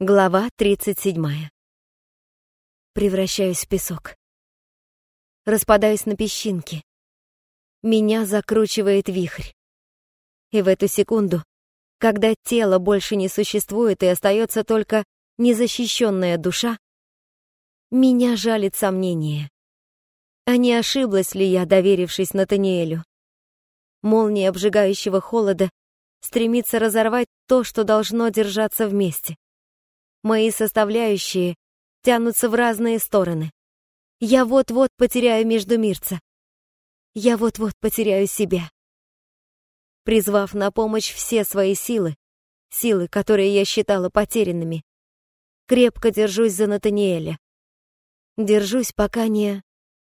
Глава 37. Превращаюсь в песок. Распадаюсь на песчинки. Меня закручивает вихрь. И в эту секунду, когда тело больше не существует и остается только незащищенная душа, меня жалит сомнение. А не ошиблась ли я, доверившись Натаниэлю? Молния обжигающего холода стремится разорвать то, что должно держаться вместе. Мои составляющие тянутся в разные стороны. Я вот-вот потеряю междумирца. Я вот-вот потеряю себя. Призвав на помощь все свои силы, силы, которые я считала потерянными, крепко держусь за Натаниэля. Держусь, пока не...